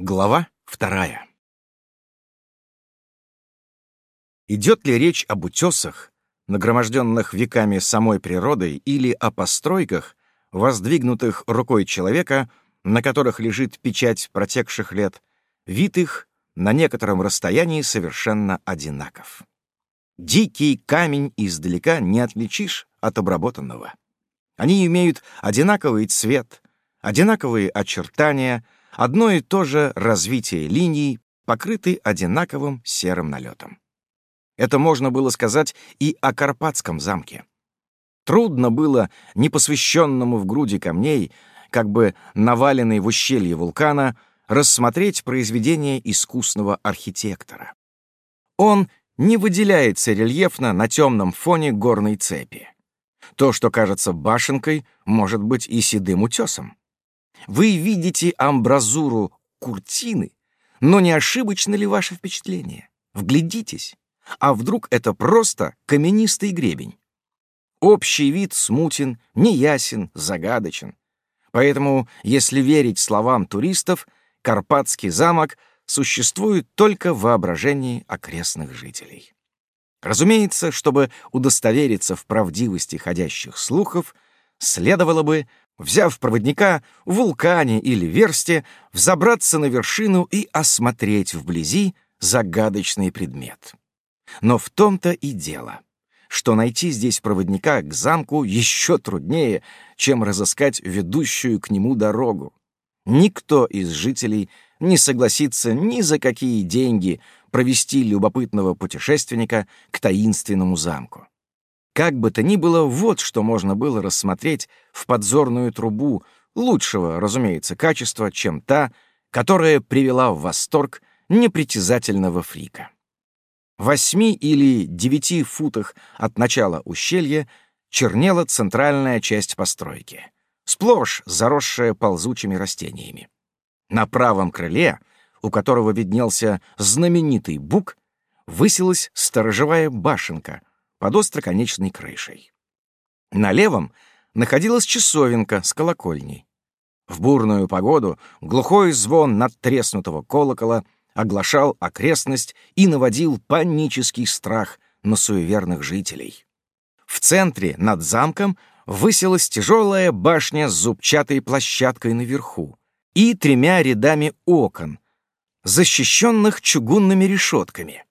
Глава вторая. Идет ли речь об утесах, нагроможденных веками самой природой, или о постройках, воздвигнутых рукой человека, на которых лежит печать протекших лет, вид их на некотором расстоянии совершенно одинаков. Дикий камень издалека не отличишь от обработанного. Они имеют одинаковый цвет, одинаковые очертания — Одно и то же развитие линий, покрыты одинаковым серым налетом. Это можно было сказать и о Карпатском замке. Трудно было непосвященному в груди камней, как бы наваленный в ущелье вулкана, рассмотреть произведение искусного архитектора. Он не выделяется рельефно на темном фоне горной цепи. То, что кажется башенкой, может быть и седым утесом. Вы видите амбразуру куртины, но не ошибочно ли ваше впечатление? Вглядитесь. А вдруг это просто каменистый гребень? Общий вид смутен, неясен, загадочен. Поэтому, если верить словам туристов, Карпатский замок существует только в воображении окрестных жителей. Разумеется, чтобы удостовериться в правдивости ходящих слухов, следовало бы взяв проводника в вулкане или версте, взобраться на вершину и осмотреть вблизи загадочный предмет. Но в том-то и дело, что найти здесь проводника к замку еще труднее, чем разыскать ведущую к нему дорогу. Никто из жителей не согласится ни за какие деньги провести любопытного путешественника к таинственному замку. Как бы то ни было, вот что можно было рассмотреть в подзорную трубу лучшего, разумеется, качества, чем та, которая привела в восторг непритязательного фрика. Восьми или девяти футах от начала ущелья чернела центральная часть постройки, сплошь заросшая ползучими растениями. На правом крыле, у которого виднелся знаменитый бук, высилась сторожевая башенка, под остроконечной крышей. На левом находилась часовенка с колокольней. В бурную погоду глухой звон надтреснутого колокола оглашал окрестность и наводил панический страх на суеверных жителей. В центре, над замком, высилась тяжелая башня с зубчатой площадкой наверху и тремя рядами окон, защищенных чугунными решетками.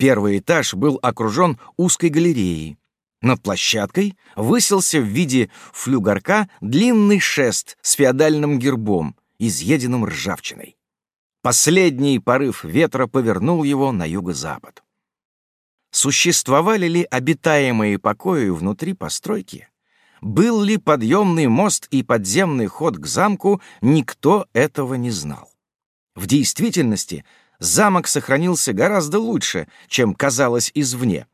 Первый этаж был окружен узкой галереей. Над площадкой высился в виде флюгарка длинный шест с феодальным гербом, изъеденным ржавчиной. Последний порыв ветра повернул его на юго-запад. Существовали ли обитаемые покои внутри постройки? Был ли подъемный мост и подземный ход к замку, никто этого не знал. В действительности замок сохранился гораздо лучше, чем казалось извне.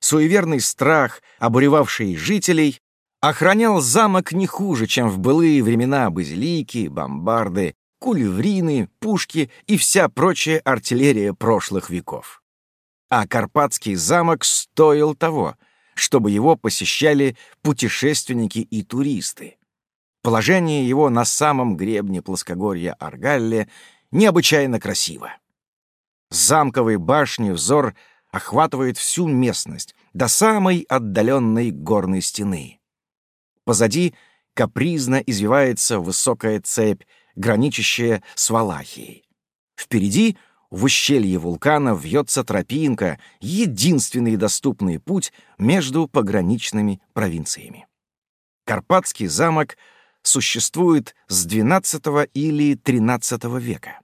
Суеверный страх, обуревавший жителей, охранял замок не хуже, чем в былые времена базилики, бомбарды, кульврины, пушки и вся прочая артиллерия прошлых веков. А Карпатский замок стоил того, чтобы его посещали путешественники и туристы. Положение его на самом гребне плоскогорья Аргалле необычайно красиво. С замковой башни взор охватывает всю местность до самой отдаленной горной стены. Позади капризно извивается высокая цепь, граничащая с Валахией. Впереди в ущелье вулкана вьется тропинка, единственный доступный путь между пограничными провинциями. Карпатский замок существует с XII или XIII века.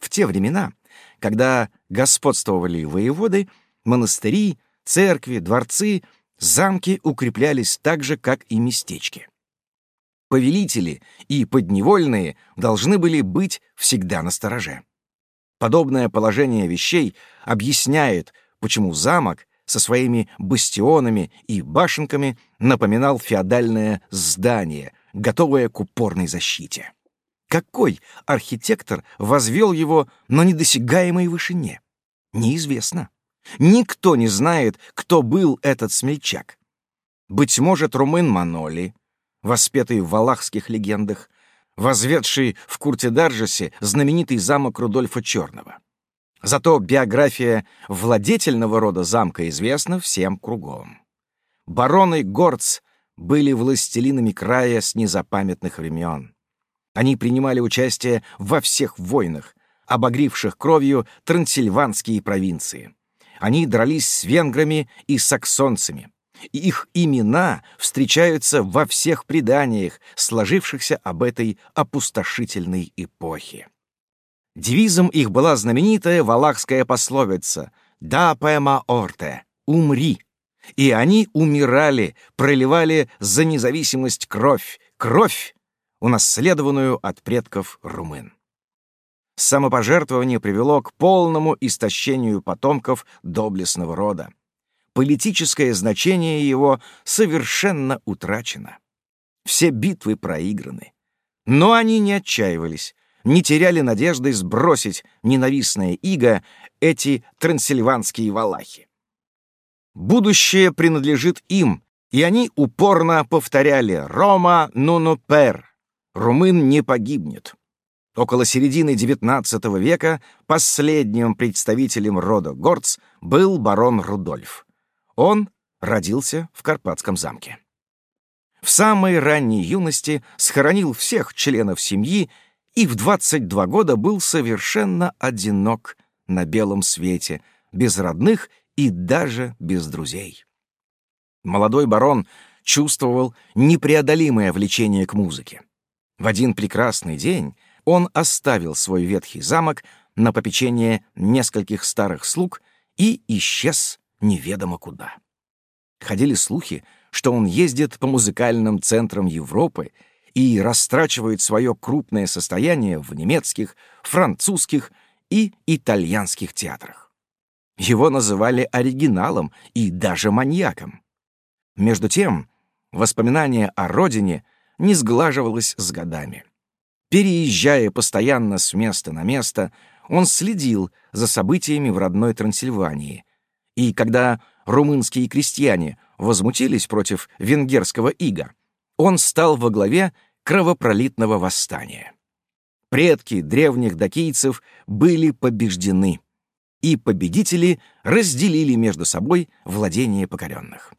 В те времена когда господствовали воеводы, монастыри, церкви, дворцы, замки укреплялись так же, как и местечки. Повелители и подневольные должны были быть всегда на стороже. Подобное положение вещей объясняет, почему замок со своими бастионами и башенками напоминал феодальное здание, готовое к упорной защите. Какой архитектор возвел его на недосягаемой вышине? Неизвестно. Никто не знает, кто был этот смельчак. Быть может, румын Маноли, воспетый в валахских легендах, возведший в Курте-Даржесе знаменитый замок Рудольфа Черного. Зато биография владетельного рода замка известна всем кругом. Бароны Горц были властелинами края с незапамятных времен. Они принимали участие во всех войнах, обогривших кровью трансильванские провинции. Они дрались с венграми и саксонцами. И их имена встречаются во всех преданиях, сложившихся об этой опустошительной эпохе. Девизом их была знаменитая валахская пословица «Да пэма орте» — «Умри». И они умирали, проливали за независимость кровь, кровь, унаследованную от предков румын. Самопожертвование привело к полному истощению потомков доблестного рода. Политическое значение его совершенно утрачено. Все битвы проиграны. Но они не отчаивались, не теряли надежды сбросить ненавистное иго эти трансильванские валахи. Будущее принадлежит им, и они упорно повторяли «Рома нуно пер» — «Румын не погибнет». Около середины XIX века последним представителем рода Горц был барон Рудольф. Он родился в Карпатском замке. В самой ранней юности схоронил всех членов семьи и в 22 года был совершенно одинок на белом свете, без родных и даже без друзей. Молодой барон чувствовал непреодолимое влечение к музыке. В один прекрасный день он оставил свой ветхий замок на попечение нескольких старых слуг и исчез неведомо куда. Ходили слухи, что он ездит по музыкальным центрам Европы и растрачивает свое крупное состояние в немецких, французских и итальянских театрах. Его называли оригиналом и даже маньяком. Между тем, воспоминание о родине не сглаживалось с годами. Переезжая постоянно с места на место, он следил за событиями в родной Трансильвании. И когда румынские крестьяне возмутились против венгерского ига, он стал во главе кровопролитного восстания. Предки древних дакийцев были побеждены, и победители разделили между собой владение покоренных.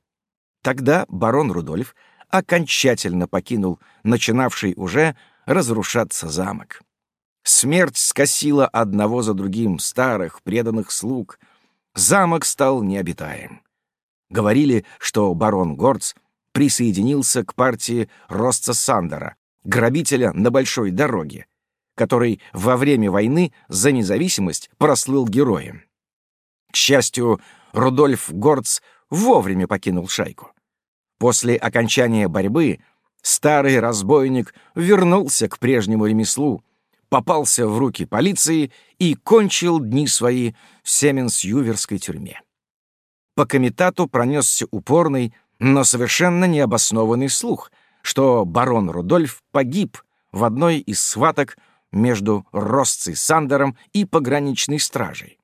Тогда барон Рудольф окончательно покинул начинавший уже разрушаться замок. Смерть скосила одного за другим старых преданных слуг. Замок стал необитаем. Говорили, что барон Горц присоединился к партии Ростца Сандера, грабителя на большой дороге, который во время войны за независимость прослыл героем. К счастью, Рудольф Горц вовремя покинул шайку. После окончания борьбы Старый разбойник вернулся к прежнему ремеслу, попался в руки полиции и кончил дни свои в Семенс-Юверской тюрьме. По комитату пронесся упорный, но совершенно необоснованный слух, что барон Рудольф погиб в одной из схваток между Росцей Сандером и пограничной стражей.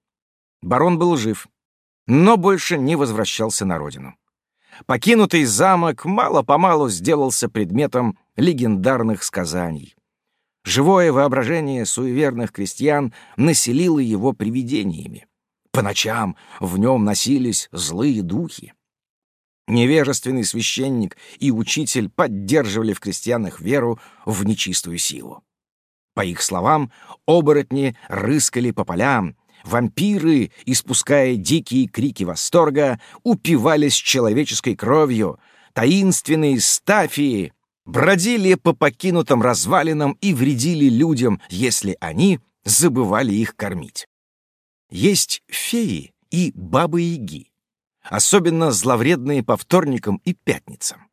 Барон был жив, но больше не возвращался на родину. Покинутый замок мало-помалу сделался предметом легендарных сказаний. Живое воображение суеверных крестьян населило его привидениями. По ночам в нем носились злые духи. Невежественный священник и учитель поддерживали в крестьянах веру в нечистую силу. По их словам, оборотни рыскали по полям, Вампиры, испуская дикие крики восторга, упивались человеческой кровью. Таинственные стафии бродили по покинутым развалинам и вредили людям, если они забывали их кормить. Есть феи и бабы-яги, особенно зловредные по вторникам и пятницам.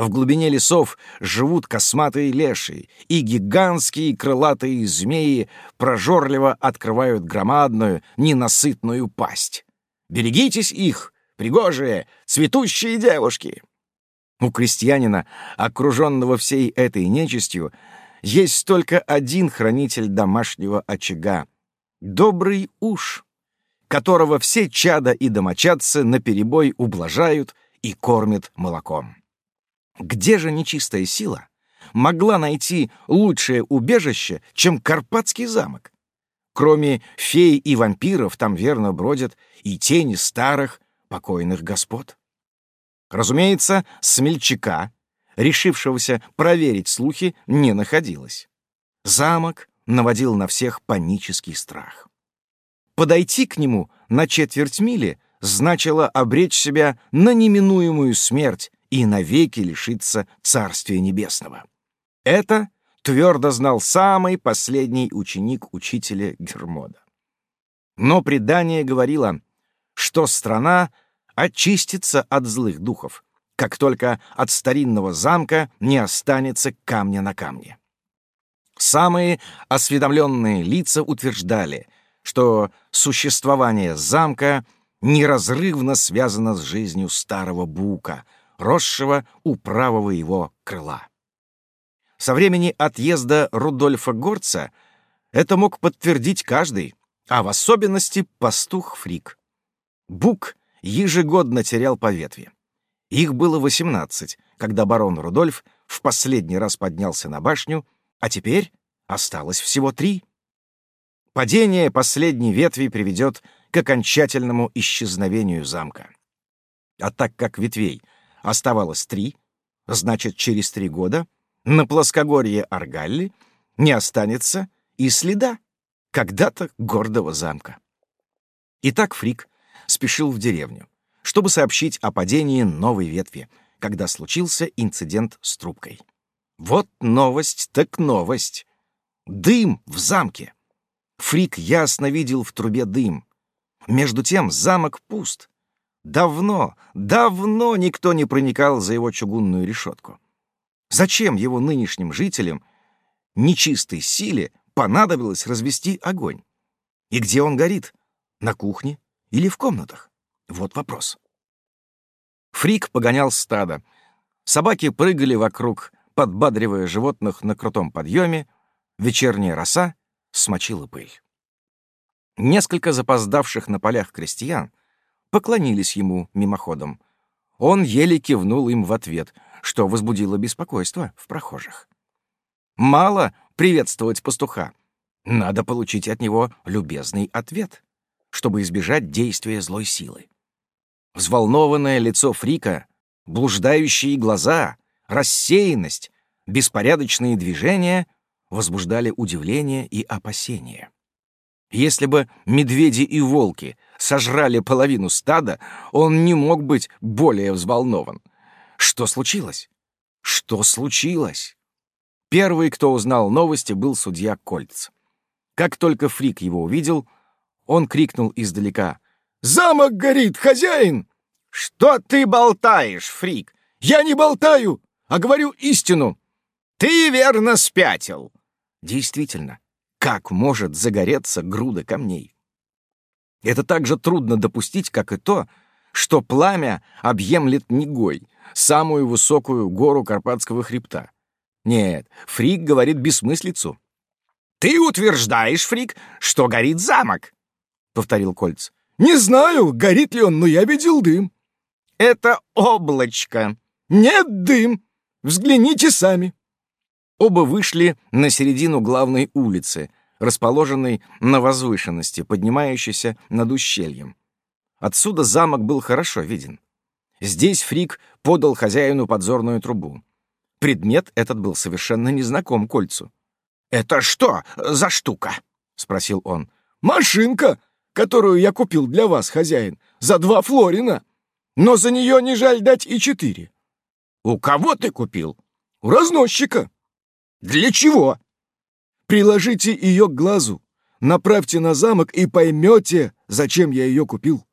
В глубине лесов живут косматые леши, и гигантские крылатые змеи прожорливо открывают громадную, ненасытную пасть. Берегитесь их, пригожие, цветущие девушки! У крестьянина, окруженного всей этой нечистью, есть только один хранитель домашнего очага — добрый уж, которого все чада и домочадцы наперебой ублажают и кормят молоком. Где же нечистая сила, могла найти лучшее убежище, чем Карпатский замок? Кроме фей и вампиров там верно бродят и тени старых покойных господ. Разумеется, смельчака, решившегося проверить слухи, не находилось. Замок наводил на всех панический страх. Подойти к нему на четверть мили значило обречь себя на неминуемую смерть и навеки лишиться Царствия Небесного. Это твердо знал самый последний ученик учителя Гермода. Но предание говорило, что страна очистится от злых духов, как только от старинного замка не останется камня на камне. Самые осведомленные лица утверждали, что существование замка неразрывно связано с жизнью старого бука, росшего у правого его крыла. Со времени отъезда Рудольфа Горца это мог подтвердить каждый, а в особенности пастух Фрик. Бук ежегодно терял по ветви. Их было 18, когда барон Рудольф в последний раз поднялся на башню, а теперь осталось всего три. Падение последней ветви приведет к окончательному исчезновению замка. А так как ветвей оставалось три, значит, через три года на плоскогорье Аргалли не останется и следа когда-то гордого замка. Итак, Фрик спешил в деревню, чтобы сообщить о падении новой ветви, когда случился инцидент с трубкой. Вот новость так новость. Дым в замке. Фрик ясно видел в трубе дым. Между тем замок пуст. Давно, давно никто не проникал за его чугунную решетку. Зачем его нынешним жителям, нечистой силе, понадобилось развести огонь? И где он горит? На кухне или в комнатах? Вот вопрос. Фрик погонял стадо. Собаки прыгали вокруг, подбадривая животных на крутом подъеме. Вечерняя роса смочила пыль. Несколько запоздавших на полях крестьян поклонились ему мимоходом. Он еле кивнул им в ответ, что возбудило беспокойство в прохожих. Мало приветствовать пастуха. Надо получить от него любезный ответ, чтобы избежать действия злой силы. Взволнованное лицо Фрика, блуждающие глаза, рассеянность, беспорядочные движения возбуждали удивление и опасение. Если бы медведи и волки сожрали половину стада, он не мог быть более взволнован. Что случилось? Что случилось? Первый, кто узнал новости, был судья Кольц. Как только Фрик его увидел, он крикнул издалека. «Замок горит, хозяин!» «Что ты болтаешь, Фрик?» «Я не болтаю, а говорю истину!» «Ты верно спятил!» Действительно, как может загореться груда камней? Это так же трудно допустить, как и то, что пламя объемлет Негой, самую высокую гору Карпатского хребта. Нет, Фрик говорит бессмыслицу. «Ты утверждаешь, Фрик, что горит замок?» — повторил Кольц. «Не знаю, горит ли он, но я видел дым». «Это облачко». «Нет, дым. Взгляните сами». Оба вышли на середину главной улицы, расположенной на возвышенности, поднимающейся над ущельем. Отсюда замок был хорошо виден. Здесь Фрик подал хозяину подзорную трубу. Предмет этот был совершенно незнаком кольцу. «Это что за штука?» — спросил он. «Машинка, которую я купил для вас, хозяин, за два флорина. Но за нее не жаль дать и четыре». «У кого ты купил?» «У разносчика». Для чего? Приложите ее к глазу, направьте на замок и поймете, зачем я ее купил.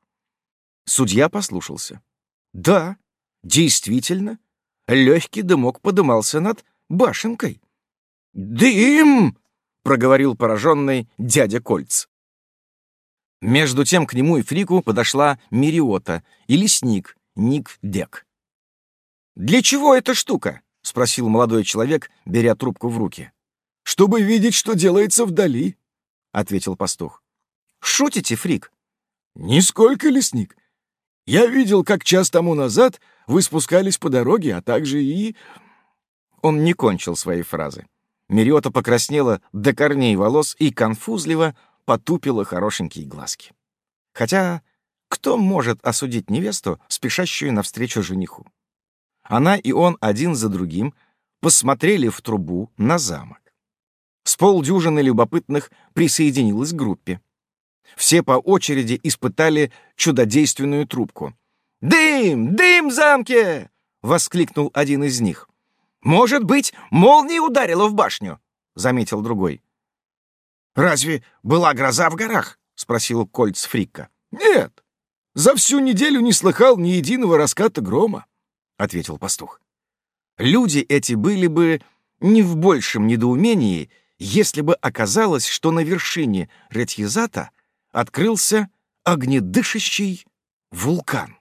Судья послушался. Да, действительно, легкий дымок подымался над башенкой. «Дым!» — проговорил пораженный дядя Кольц. Между тем к нему и Фрику подошла Мириота и лесник Ник Дек. «Для чего эта штука?» — спросил молодой человек, беря трубку в руки. «Чтобы видеть, что делается вдали», — ответил пастух. «Шутите, Фрик?» «Нисколько, лесник. Я видел, как час тому назад вы спускались по дороге, а также и...» Он не кончил своей фразы. Мириота покраснела до корней волос и конфузливо потупила хорошенькие глазки. Хотя кто может осудить невесту, спешащую навстречу жениху? Она и он один за другим посмотрели в трубу на замок. С полдюжины любопытных присоединилась к группе. Все по очереди испытали чудодейственную трубку. «Дым! Дым в замке!» — воскликнул один из них. «Может быть, молния ударила в башню?» — заметил другой. «Разве была гроза в горах?» — спросил Кольц Фрикка. «Нет, за всю неделю не слыхал ни единого раската грома», — ответил пастух. Люди эти были бы не в большем недоумении, если бы оказалось, что на вершине Ретьезата открылся огнедышащий вулкан.